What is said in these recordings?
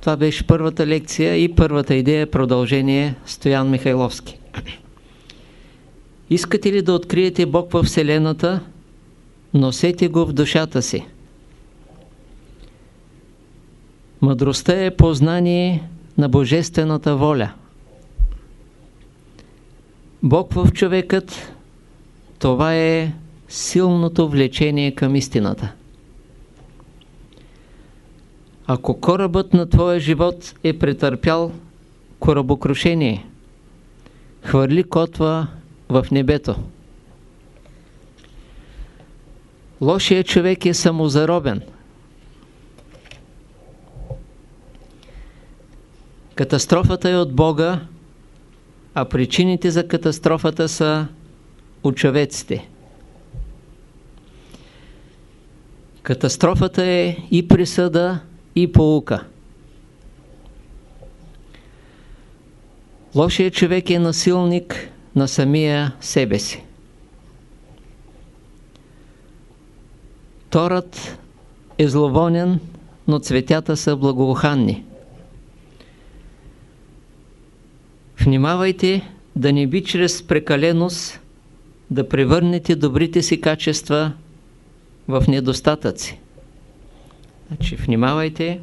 Това беше първата лекция и първата идея продължение Стоян Михайловски. Искате ли да откриете Бог във Вселената? Носете го в душата си. Мъдростта е познание на Божествената воля. Бог в човекът, това е силното влечение към истината. Ако корабът на твоя живот е претърпял корабокрушение, хвърли котва в небето. Лошият човек е самозаробен. Катастрофата е от Бога, а причините за катастрофата са учавеците. Катастрофата е и присъда, и поука. Лошият човек е насилник на самия себе си. Торът е зловонен, но цветята са благоуханни. Внимавайте да не би чрез прекаленост да превърнете добрите си качества в недостатъци. Значи, внимавайте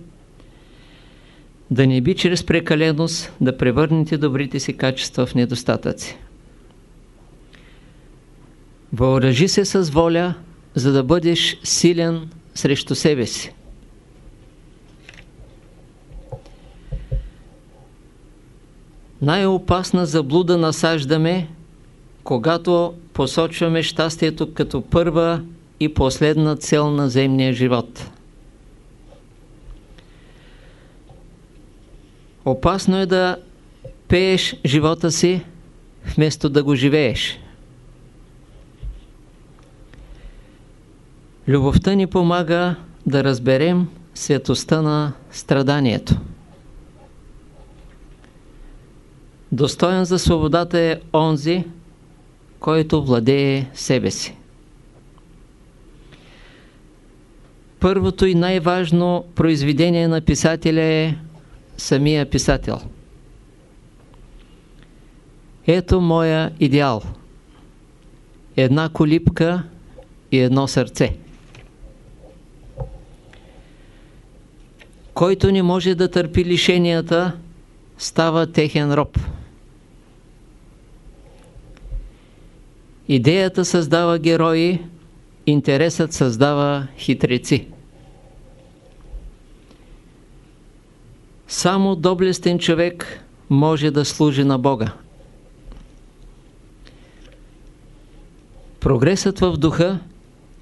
да не би чрез прекаленост да превърнете добрите си качества в недостатъци. Въоръжи се с воля, за да бъдеш силен срещу себе си. Най-опасна заблуда насаждаме, когато посочваме щастието като първа и последна цел на земния живот. Опасно е да пееш живота си, вместо да го живееш. Любовта ни помага да разберем светостта на страданието. Достоен за свободата е онзи, който владее себе си. Първото и най-важно произведение на писателя е самия писател. Ето моя идеал. Една колипка и едно сърце. Който не може да търпи лишенията, става техен роб. Идеята създава герои, интересът създава хитреци. Само доблестен човек може да служи на Бога. Прогресът в духа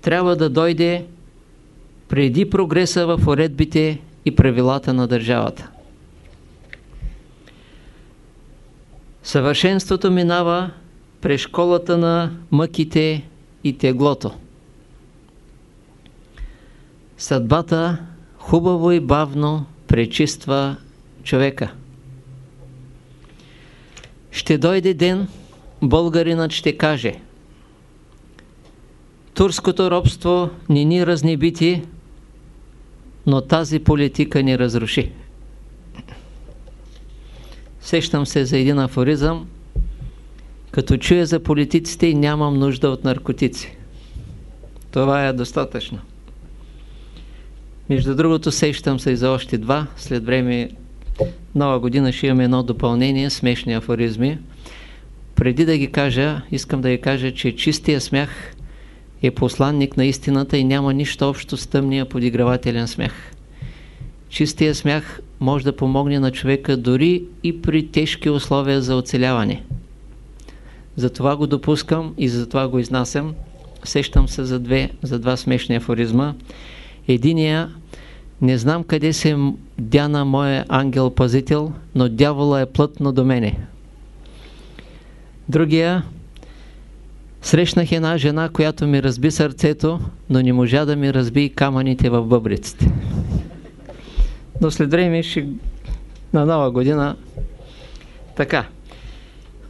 трябва да дойде преди прогреса в уредбите и правилата на държавата. Съвършенството минава през школата на мъките и теглото. Съдбата хубаво и бавно пречиства човека. Ще дойде ден, българинът ще каже Турското робство не ни разнебити, но тази политика ни разруши. Сещам се за един афоризъм, като чуя за политиците нямам нужда от наркотици. Това е достатъчно. Между другото, сещам се и за още два. След време, нова година, ще имаме едно допълнение, смешни афоризми. Преди да ги кажа, искам да ви кажа, че чистия смях е посланник на истината и няма нищо общо с тъмния подигравателен смях. Чистия смях може да помогне на човека дори и при тежки условия за оцеляване. Затова го допускам и затова го изнасям. Сещам се за, две, за два смешни афоризма. Единия, не знам къде се дяна моя ангел-пазител, но дявола е плътно до мене. Другия, срещнах една жена, която ми разби сърцето, но не можа да ми разби камъните в бъбриците. Но след време ще на нова година така.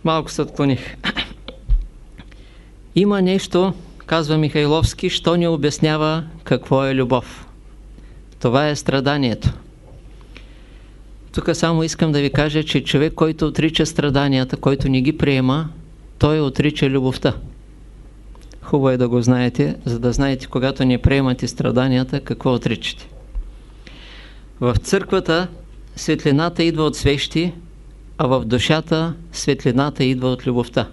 Малко се отклоних. Има нещо, казва Михайловски, що ни обяснява какво е любов. Това е страданието. Тук само искам да ви кажа, че човек, който отрича страданията, който не ги приема, той отрича любовта. Хубаво е да го знаете, за да знаете, когато не приемате страданията, какво отричате. В църквата светлината идва от свещи, а в душата светлината идва от любовта.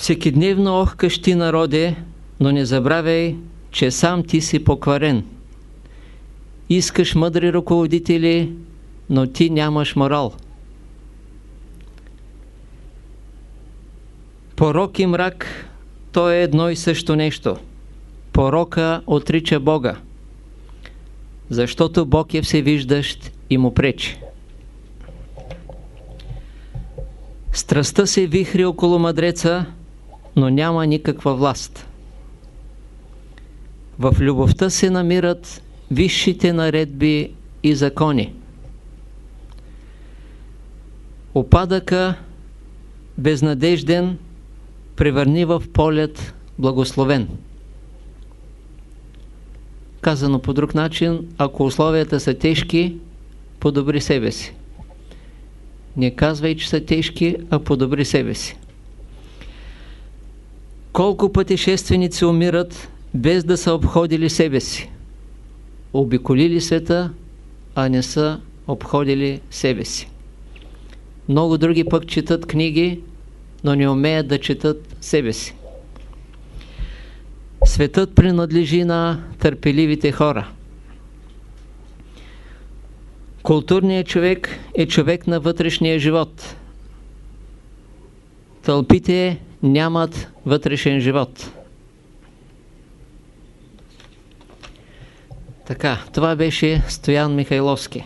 Всекидневно охкаш ти народе, но не забравяй, че сам ти си покварен. Искаш мъдри ръководители, но ти нямаш морал. Порок и мрак, то е едно и също нещо. Порока отрича Бога, защото Бог е всевиждащ и му пречи. Страстта се вихри около мъдреца, но няма никаква власт. В любовта се намират висшите наредби и закони. Опадъка, безнадежден, превърни в полет благословен. Казано по друг начин, ако условията са тежки, подобри себе си. Не казвай, че са тежки, а подобри себе си. Колко пътешественици умират, без да са обходили себе си? Обиколили света, а не са обходили себе си. Много други пък четат книги, но не умеят да четат себе си. Светът принадлежи на търпеливите хора. Културният човек е човек на вътрешния живот. Тълпите нямат вътрешен живот. Така, това беше Стоян Михайловски.